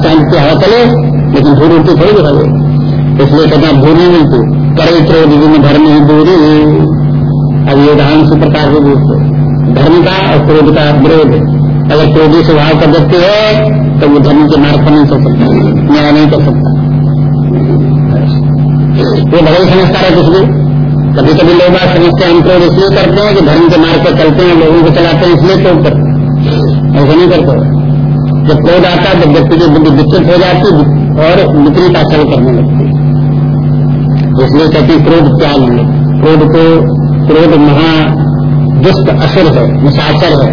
की हवा चले, लेकिन धूल उड़ती थोड़ी दिखाई इसलिए कहते भूरी मिलती करे क्रोध दिन धर्म ही दूरी। अब ये उदाहरण से प्रकार के रूप धर्म का और क्रोध का विरोध अगर क्रोधी स्वभाव का व्यक्ति है तो वो धर्म के मार्ग पर नहीं चल सकता, न्याय नहीं कर सकता। वो भले समझता है कुछ भी। कभी कभी लोग बात समझते हैं, हम क्रोध इसलिए करते हैं कि धर्म के मार्ग पर चलते हैं, लोगों को चलाते हैं, इसलिए क्रोध करते हैं। ऐसा नहीं करते। जब क्रोध आता है तो व्यक्ति की बुद्धि विकसित हो जाती और विपरीत आचरण करने लगती इसलिए कहती क्रोध त्याग ले। क्रोध को, क्रोध महा दुष्ट असर है, निशाचर है,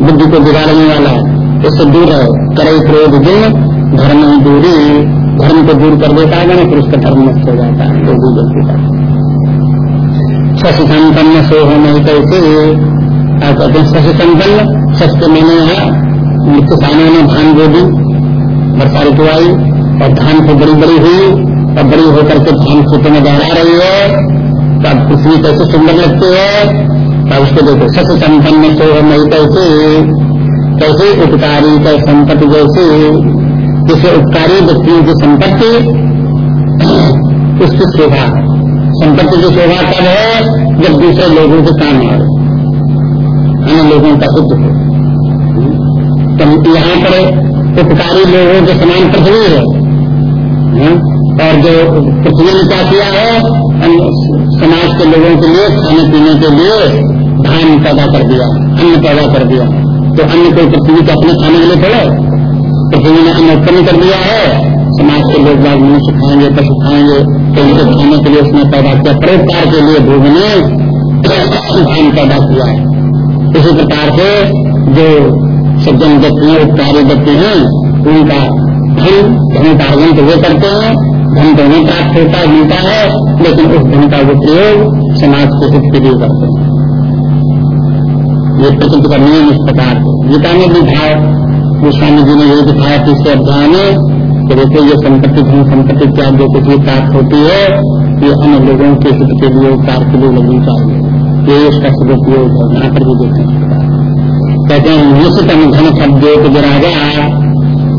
बुद्धि को बिगाड़ने वाला है, इससे दूर है करे क्रोध दिन धर्म दूरी। धर्म को दूर कर देता है फिर उसका धर्म मुक्त हो जाता है। तो भी व्यक्ति का। शशि संपन्न सो हो नहीं कहते हैं शशि संपन्न सच के मैंने किसानों ने धान बो दी वर्षा ऋतु आई, और धान को बड़ी बड़ी हुई, और बड़ी होकर के धान खेतों में गहरा रही है। तब पृथ्वी कैसे सुंदर लगती है। तब उसको देखो सच संपन्न सो हो नहीं कैसे कैसे उपकारी कैसे संपत्ति जैसे, जिसे उपकारी व्यक्तियों की संपत्ति, उसकी शोभा। संपत्ति की शोभा कब है जब दूसरे लोगों के काम आ अन्य लोगों का हित हो। तो यहाँ पर उपकारी लोगों के समान पृथ्वी है। हाँ? और जो पृथ्वी ने क्या किया है? समाज के लोगों के लिए, खाने पीने के लिए धान पैदा कर दिया, अन्न पैदा कर दिया। तो अन्न कोई पृथ्वी के अपने खाने के लिए थोड़ा। पृथ्वी ने अन्न उत्पन्न कर दिया है। समाज के लोग बाग मनुष्य खाएँगे, पशु खाएँगे तो उनके खाने के लिए उसने पैदा किया। परोपकार के लिए भूग ने धान पैदा किया है। इसी प्रकार से जो सज्जन व्यक्ति हैं उपकारी व्यक्ति हैं, उनका धन धन का अर्जन तो वे करते हैं, धन तो उन्हें प्राप्त होता, मिलता है, लेकिन उस धन का वो प्रयोग समाज के हित के लिए करते हैं। ये प्रकृति का नियम इस प्रकार गीता में भी भाव गोस्वामी जी ने ये दिखाया तीसरे अध्याय में कि देखो ये संपत्ति, धन संपत्ति क्या जो कुछ भी प्राप्त होती है, ये अन्य लोगों के हित के लिए, उपकार के लिए लगनी चाहिए। ये इसका सदुपयोग है, यहाँ पर भी देखें कहते हैं निश्चितम धन शब्द राजा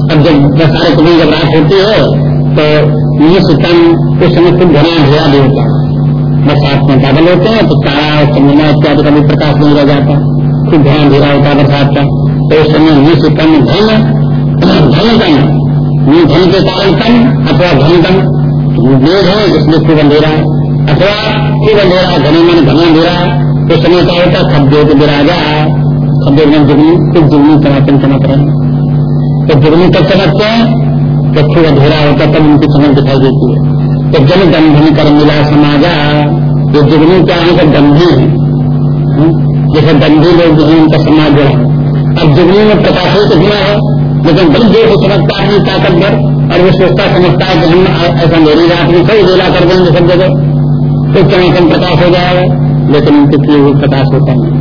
अब जब दशहरे कभी जब रात होती है तो निश्चितम उस समय खूब घना अंधेरा भी होता है। बरसात में बादल होते हैं तो तारा और चंद्रमा इत्यादि का भी प्रकाश नहीं रह जाता। खूब घना अंधेरा होता है बरसात का तो उस समय निश कम धन धन कम धन के कारण कम अथवा धन कम वेद है, इसलिए खूब अंधेरा। अथवा खूब अंधेरा घने मन घना अंधेरा। उस समय क्या होता है सब खब्दों विराजा खब्दों में जुगनी खूब जुगनी चमाचन चमक रहे तो जुगनी कब चमकते हैं जब खूब अंधेरा होता तब उनकी चमक दिखाई देती है। तो जन गंधन कर मिला समाजा, ये जुगनी क्या है तो गंधी है जैसे गंधी लोग जो है, उनका समाज जो है। अब जुगनी में प्रकाश ही कितना है? लेकिन बड़ी देर से समझता है ताकतवर और वो सोचता समझता है कि हम ऐसा मेरी रात में सही वेला कर देंगे सब जगह। तो चमकन प्रकाश हो जाएगा, लेकिन उनके किए हुए प्रकाश होता नहीं।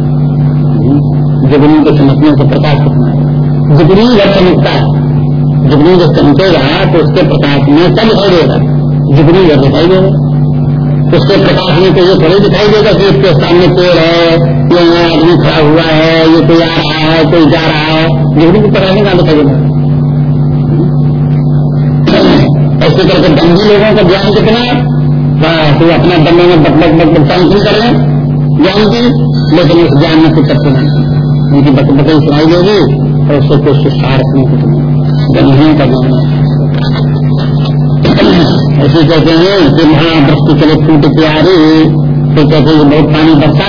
जुगनी के चमकने से प्रकाश कितना है जुगनी जब चमकता है, जुगनी जब चमकेगा तो उसके प्रकाश में सब दिखाई देगा। जुगनी जब दिखाई देगा उसके प्रकाश में तो ये थोड़ी दिखाई देगा कि इसके सामने पेड़ है, ये आदमी खड़ा हुआ है, ये कोई आ रहा है, कोई जा रहा है। जोड़ी की तरह नहीं दिखाई देगा? ऐसे करके दंगी लोगों का ज्ञान कितना? तो अपना दमे में बक बक बक करें। ज्ञान की, लेकिन उस ज्ञान में कुछ नहीं। उनकी बक बकई सुनाई देगी और नहीं। कुछ नहीं गंभीर का ज्ञान ऐसे कहते हैं कि महावृष्टि चले फूट प्यारी तो कहते हैं बहुत पानी बरसा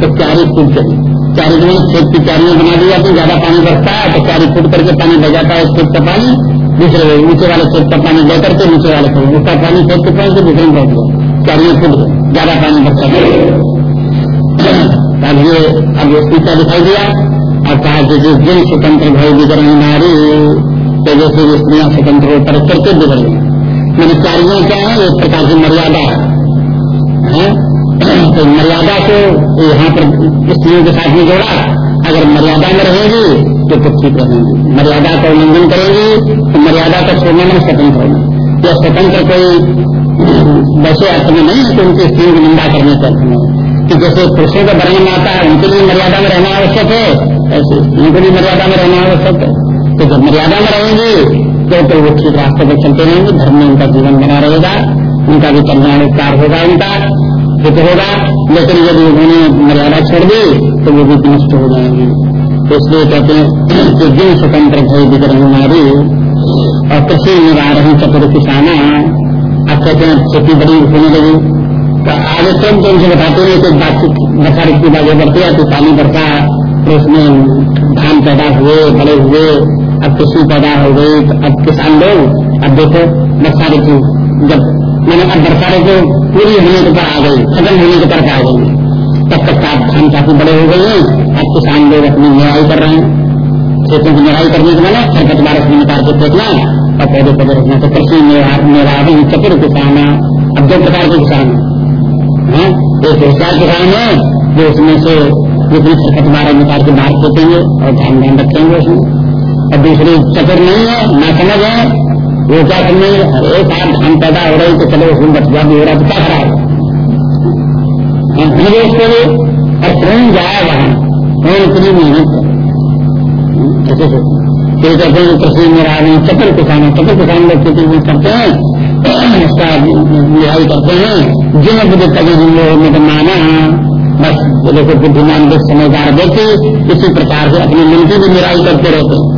तो क्यारी फूट चली क्यारी जो खेत की क्यारियाँ बना दी जाती, ज़्यादा पानी बरसता है तो क्यारी फूट करके पानी बह जाता है खेत का पानी। दूसरे नीचे वाले खेत का पानी बह करके नीचे वाले खेत उसका पानी खेत के पानी से दूसरे में बह गया। क्यारियाँ फूट ज़्यादा पानी बरसा। अब ये, अब ऊँचा दिखाई दिया। और कहा कि जिस दिन स्वतंत्र भय विकरण नारी तो जैसे स्त्रियाँ स्वतंत्र हो पर करके बिगड़ गई मेरी कार्यों क्या है एक प्रकार की मर्यादा है। तो मर्यादा को यहाँ पर स्त्रियों के साथ में जोड़ा। अगर मर्यादा में रहेगी तो कुछ ठीक रहेंगी मर्यादा का उल्लंघन करेंगी तो मर्यादा का छोड़ने में स्वतंत्र होगी। या स्वतंत्र कोई, वैसे अर्थ में नहीं है कि उनकी स्त्रियों की निंदा करने के अर्थ में कि जैसे पुरुषों का वर्णन आता है, उनके लिए मर्यादा में रहना आवश्यक है। ऐसे स्त्रियों के लिए मर्यादा में रहना आवश्यक है। तो जब मर्यादा में रहेंगी तो तो वो ठीक रास्ते पर चलते रहेंगे। धर्म में उनका जीवन बना रहेगा, उनका भी कल्याण उपकार होगा, उनका हित होगा। लेकिन यदि उन्होंने मर्यादा छोड़ दी तो वो भी नष्ट हो जाएँगे। तो इसलिए कहते हैं कि जिन स्वतंत्र भय विग्रह नारी और कृषि निवार रही चतुर किसाना, अब कहते हैं खेती बड़ी होने लगी। तो आगे स्वयं तो उनसे बताते हैं कि बातचीत बरसा की बातें बढ़ती है तो पानी बढ़ता तो उसमें धान पैदा हुए, बड़े हुए, अब कृषि पैदा हो गई तो अब किसान लोग, अब देखो वर्षा ऋतु जब मैंने अब वर्षा ऋतु पूरी होने के पर आ गई, खत्म होने के तरफ़ आ गई, तब तक धान काफ़ी बड़े हो गए हैं अब किसान लोग अपनी निराई कर रहे हैं। खेतों की निराई करने के मैंने खरपतवार अपनी निकाल के फेंकना, और पौधे पौधे रखना। तो कृषि निरावी चतुर किसान अब दो प्रकार के किसान है। एक होशियार किसान है, जो उसमें से जितनी खरपतवार निकाल के बाहर फेंकेंगे और ध्यान ध्यान रखेंगे उसमें। और दूसरी चतुर नहीं है ना समझ है, वो क्या समझ अरे साथ धान पैदा हो रही तो चलो उसमें बचवा भी हो रहा तो क्या खराब निवेश करो और कौन जाए वहाँ? कौन इतनी मेहनत कैसे कहते हैं कृषि मेरा नहीं चतुर किसान है चतुर किसान लोग खेती करते हैं? उसका करते हैं जिन बुद्ध तक जिन लोगों ने तो माना बस देखो बुद्धिमान को समझदार व्यक्ति इसी प्रकार से अपने मन की भी निराई करते रहते हैं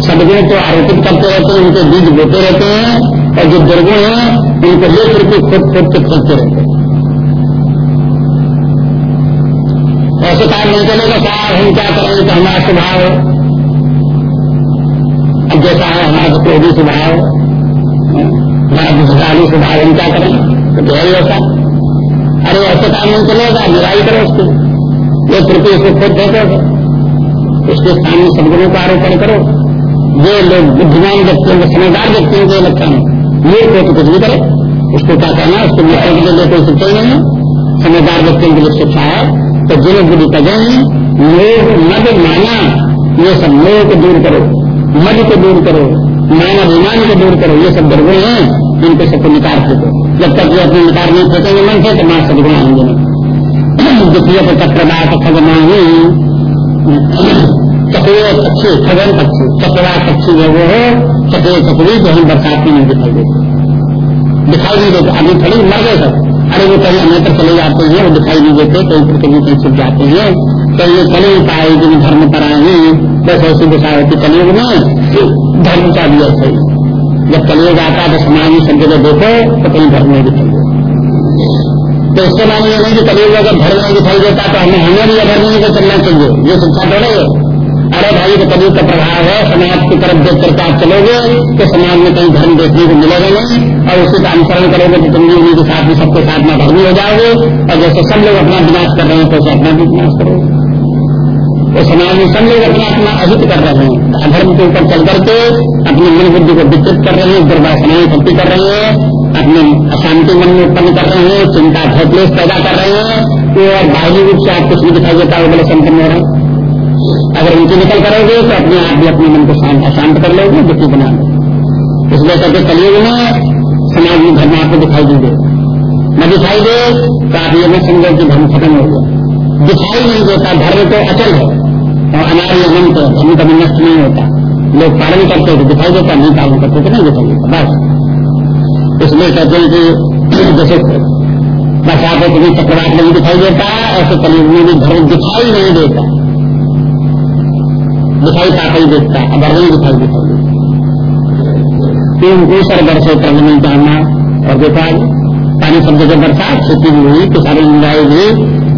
सदगुण को आरोपित करते रहते हैं उनके बीज बोते रहते हैं और जो दुर्गुण है उनको ले करके खुद खुद के खोजते रहते हैं ऐसे काम नहीं चलेगा साहब हम क्या करेंगे तो हमारा स्वभाव अब जैसा है हमारा क्रोधी स्वभाव बुझाली स्वभाव हम क्या करें तो गहरी ऐसा अरे ऐसे काम नहीं चलेगा निराई करो उसको। ये कृपया उसको खुद देखो। उसके सामने सदगुणों का आरोपण करो। ये लोग बुद्धिमान व्यक्तियों के, समझदार व्यक्तियों के लक्षण है। ये कोई कुछ भी करे, उसको क्या कहना उसको मित्र के लिए कोई शिक्षा नहीं है। समझदार व्यक्तियों के लिए शिक्षा है तो जिन बुद्धि कजें लोग मद माना। ये सब लोग को दूर करो। मद को दूर करो। मान अभिमान को दूर करो, ये सब दुर्गुण है जिनके सबको निकाल फेंको जब तक ये अपने निकार नहीं फेंकेंगे मन से तो माँ सदगुण आएँगे द्वितीय खगमानी चकवे पक्षी, खगन पक्षी चकवा पक्षी जो वो है चकवे चकवी जो हम बरसात में नहीं दिखाई देते। दिखाई नहीं देते अभी थोड़ी मर गए सब। अरे वो कहीं अन्यत्र चले जाते हैं, वो दिखाई नहीं देते, कहीं पृथ्वी कहीं छिप जाते हैं। तो ये चले पाए, जिन धर्म पर आए बस ऐसी दिशा होती में धर्म का भी ऐसा ही जब कलयुग आता तो समाज में सब जगह देखो तो कहीं धर्म नहीं दिखाई तो इसके माने ये नहीं कि कलयुग अगर धर्म नहीं दिखाई देता तो हमें हमें भी अधर्म नहीं चलना चाहिए। ये शिक्षा थोड़े अरे भाई तो कभी का प्रभाव है। समाज की तरफ़ देख करके आप चलोगे तो समाज में कहीं धर्म देखने को मिलेगा नहीं। और उसी का अनुसरण करोगे तो तुम भी उन्हीं के साथ में, सबके साथ में धर्मी हो जाओगे। और जैसे सब लोग अपना विनाश कर रहे हैं तो अपना भी विनाश करोगे। तो समाज में सब लोग अपना अपना अहित कर रहे हैं। अधर्म के ऊपर चल करके अपनी मन बुद्धि को विकृत कर रहे हैं दुर्वासनाएँ इकट्ठी कर रहे हैं, अपने अशांति मन में उत्पन्न कर रहे हैं, चिंता भयक्लेश पैदा कर रहे हैं तो बाह्य रूप से आप कुछ दिखाई देता वो बड़े संपन्न हो रहे अगर उनकी निकल करोगे तो अपने आप भी अपने मन को शांत, अशांत कर लोगे दुखी बना इसलिए कहते कलयुग में समाज में धर्म आपको दिखाई नहीं दे न दिखाई दे तो आप ये न समझो कि धर्म खत्म हो गया दिखाई नहीं देता, धर्म तो अचल है। और अनार्य अनंत है धर्म कभी नष्ट नहीं होता। लोग पालन करते तो दिखाई देता नहीं पालन करते तो नहीं दिखाई देता, बस। इसलिए कहते हैं कि, जैसे बरसात कभी चक्रवात नहीं दिखाई देता ऐसे कलयुग में भी धर्म दिखाई नहीं देता। दिखाई पाता ही देखता अगर नहीं दिखाई दिखाई तीन दूसर वर्षो क्रम नहीं जानना और देखा, पानी शब्द जब बरसात खेती भी हुई तो सारी निंदाई हुई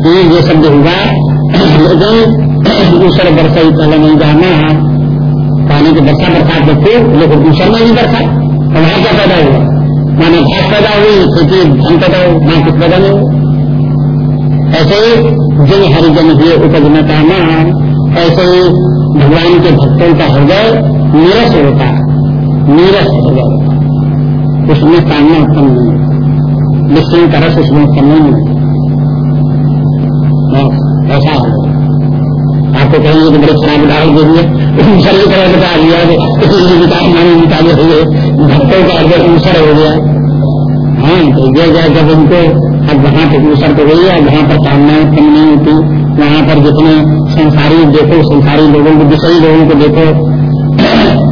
कि ये शब्द हुआ लेकिन दूसरे वर्ष ही पहले नहीं जानना है। पानी की वर्षा बरसात देखते लेकिन दूसर नहीं बरसा तो वहाँ क्या पैदा हुआ? माना घास पैदा हुई, खेती धन पैदा हुई माँ कुछ पैदा नहीं ऐसे ही जिन हरिजन हुए उपज में कहना ऐसे ही भगवान के भक्तों का हृदय नीरस होता है नीरस हृदय उसमें कामना उत्पन्न नहीं विष्णु का रस उसमें उत्पन्न नहीं ऐसा है आपको कहेंगे कि बड़े खराब उदाहरण दे दिए ऊसर की तरह बता दिया विकास मानी निकाले हुए भक्तों का हृदय ऊसर हो गया। हाँ तो ये गया जब उनको अब वहाँ पर ऊसर तो गई है वहाँ पर कामनाएँ उत्पन्न नहीं होती, वहाँ पर जितने संसारी देखो, संसारी लोगों को विषयी लोगों को देखो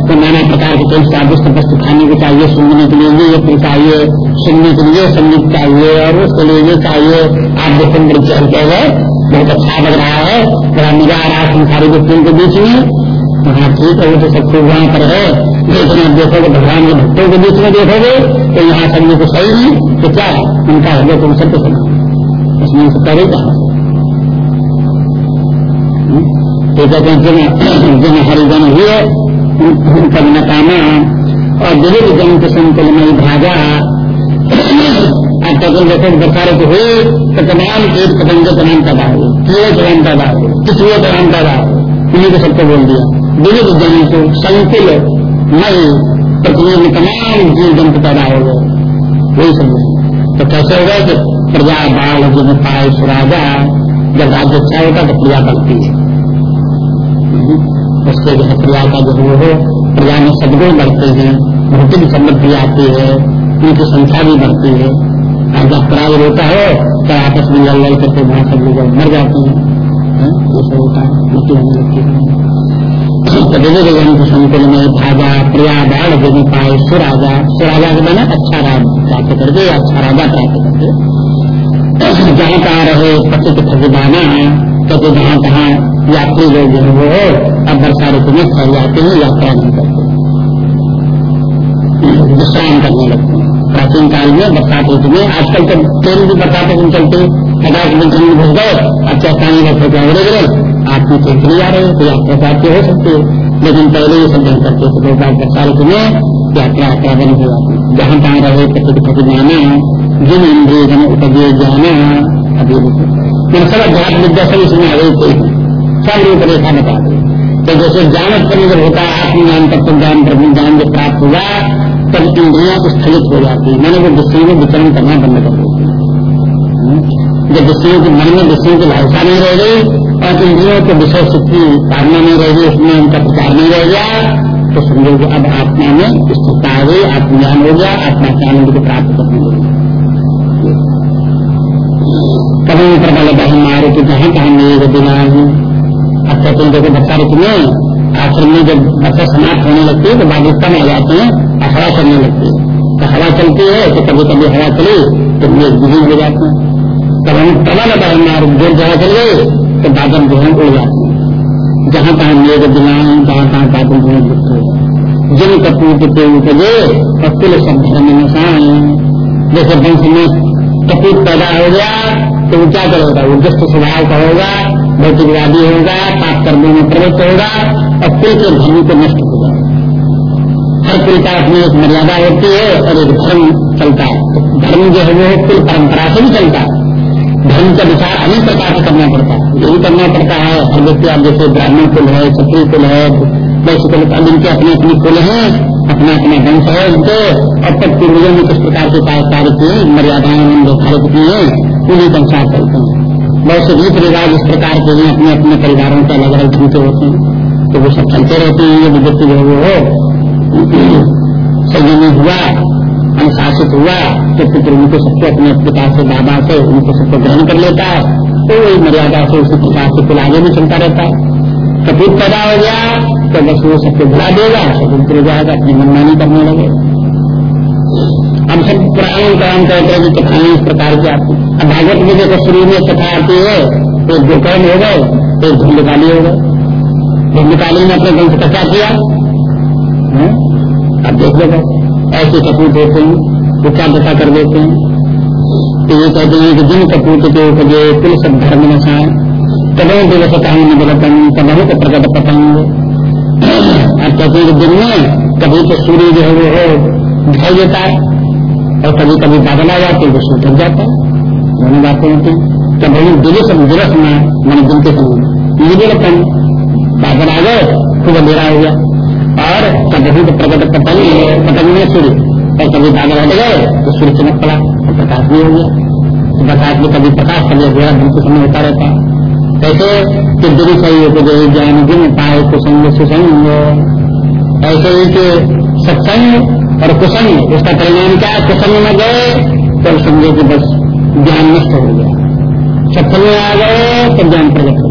तो नाना प्रकार के कई स्वादिष्ट वस्तु खाने को चाहिए, सुनने के लिए ये चाहिए, सुनने के लिए संगीत चाहिए, और उसके लिए ये चाहिए, आप देखो मेरे चल के गए बहुत अच्छा लग रहा है। बड़ा मज़ा आ रहा है संसारी व्यक्तियों के बीच में। हाँ ठीक है, वो तो सब कुछ वहाँ पर है। लेकिन आप देखोगे, भगवान के भक्तों के बीच में देखोगे तो यहाँ सबको सही है। तो क्या उनका हृदय तुम सब सुना उसमें से करे कहा। तो कहते हैं जिन जिन हरिजन हुए उनका नकामा। और विविध जन के संकुल में भागा अब तक देखो बरसात हुई तो तमाम कीट पतंगे तमाम पैदा हुए कीड़े तमाम पैदा हुए किचुए तमाम पैदा हुए उन्हीं को सबको बोल दिया। विविध को संकुल, मई, पृथ्वी में तमाम जीव जंतु पैदा हो गए। वही समझ तो कैसे हो गए कि प्रजा, बाल जिन पाए सुराजा, जब राज्य अच्छा होता तो प्रजा बढ़ती है। उससे जो है प्रजा का जो हो, प्रजा में सदगुण बढ़ते हैं, भौतिक समृद्धि आती है, उनकी संख्या भी बढ़ती है। और जब प्राय होता है तो आपस में लड़ लड़ करके वहाँ सब लोग मर जाते हैं। होता है। मृत्यु होने लगती है। विविध संकुल में जगह पाए सुराजा। सुराजा के बना अच्छा राज प्राप्त करके अच्छा राजा प्राप्त करके जहाँ कहाँ रहे, पति के खजाना क्योंकि जहाँ कहाँ यात्री लोग जो है वो अब वर्षा ऋतु में फैल जाते हैं, यात्रा नहीं करते। विश्राम करने लगते हैं। प्राचीन काल में बरसात ऋतु में आजकल तो ट्रेन भी बरसात दिन चलते पचास दिन घुस गए अच्छा पानी रखे तो अगले गिरे आप पीछे चले जा रहे हो तो यात्रा प्राप्त हो सकती लेकिन पहले ये सब करते थे। लोग बात साल में यात्रा यात्रा बन हो जाती जहाँ तहाँ रहे प्रकृति प्रति जाना जिन इंद्रिय जन उपजे जाना अभी इन सब अध्यात्म विद्या सब इसमें आ गई सब रूपरेखा बता दी। तो जैसे ज्ञान उत्पन्न जब होता है, आत्मज्ञान तत्व ज्ञान प्रभु ज्ञान जब प्राप्त हुआ तब इंद्रिया स्थगित हो जाती है। मैंने वो विषयों में विचरण करना बंद कर देती जब विषयों के मन में विषयों की लालसा नहीं रह गई और इंद्रियों के विषय की कामना नहीं रहेगी उसमें उनका प्रचार नहीं रह गया तो समझो कि अब आत्मा में स्थिरता आ गई, आत्मज्ञान हो गया, आत्मा के आनंद को प्राप्त करने लगी कभी प्रबल बहन मारे कि, जहाँ कहा मेरे बिना अब कहते हैं, देखो बच्चा में आखिर में जब बच्चा समाप्त होने लगती है तो बारिश कम आ जाते हैं, और हवा चलने लगती है। तो हवा चलती है तो कभी कभी हवा चली तो ये बिज़ी हो जाते हैं। तब हम प्रबल मारे, ज़ोर जगह चल गए तो बादल जो है उड़ जाते हैं। जहाँ तहाँ मेघ दिलाए जहाँ तहाँ बादल जो है जिन कपूत के पेड़ उपजे सब धर्म नशाए जैसे वंश में कपूत पैदा हो गया तो वो क्या करेगा वो दुष्ट स्वभाव का होगा भौतिकवादी होगा, पाप कर्मों में प्रवृत्त होगा और कुल के धर्म को नष्ट हो जाए हर कुल का अपनी एक मर्यादा होती है और एक धर्म चलता है। धर्म जो है वो कुल परंपरा से भी चलता है। धर्म का विचार अनेक प्रकार से करना पड़ता है। यही करना पड़ता है, हर व्यक्ति आप जैसे ब्राह्मण कुल है, क्षत्रिय कुल है, वैश्य कुल अब इनके अपने अपने कुल है, अपना अपना वंश है उनके अब तक पूर्वजों ने किस प्रकार के कार्य किए, मर्यादाएँ निर्धारित की है, उन्हीं के अनुसार चलते हैं। बहुत से रीत रिवाज इस प्रकार के अपने अपने परिवारों के अलग अलग ढंग के होते हैं। तो वो सब चलते रहते हैं, ये विद्युत जो वो हो। संयमी हुआ, अनुशासित हुआ तो पुत्र उनको सबको अपने पिता से बाबा से उनको सबको ग्रहण कर लेता है। तो वही मर्यादा से उसी प्रकार से फिर आगे भी चलता रहता है। कपूर पैदा हो गया तो बस वो सबको भुला देगा, सब उतर जाएगा, अपनी मनमानी करने लगे। हम सब पुराने काम कहते हैं कि कथाएँ इस प्रकार की आती अब भागवत में देखो, शुरू में कथा आती है तो गोकर्ण हो गए तो धुंधकाली हो गए। धुंधकाली ने अपने ग्रंथ कथा किया अब देख लो ऐसे कपूर होते हैं वो क्या दशा कर देते हैं। तो ये कहते हैं कि जिन कपूत के उपजे कुल सब धर्म नशाए कदों दिवस कहीं निगलतन कदों को प्रकट पतंग अब कहते हैं कि दिन में कभी तो सूर्य जो है वो हो, दिखाई देता है। और कभी कभी बादल आ जाते हैं तो सूर्य जाता है। दोनों बातें होती हैं। तो वही दिवस दिवस में, मैंने दिन के समय निगलतन बादल आ गए, खूब अंधेरा हो गया। और कभी तो प्रकट पतंग में सूर्य। और कभी बादल हट गए तो सूर्य चमक पड़ा तो प्रकाश भी हो गया। प्रकाश में कभी प्रकाश, कभी अधेरा, दिन के समय होता रहता। है कैसे कि दिन सही हो तो ज्ञान दिन पाए, कुसंग, सुसंग। ऐसे ही कि सत्संग और कुसंग, उसका परिणाम क्या कुसंग में गए तो समझे कि बस ज्ञान नष्ट हो गया। सत्संग में आ गए तो ज्ञान प्रकट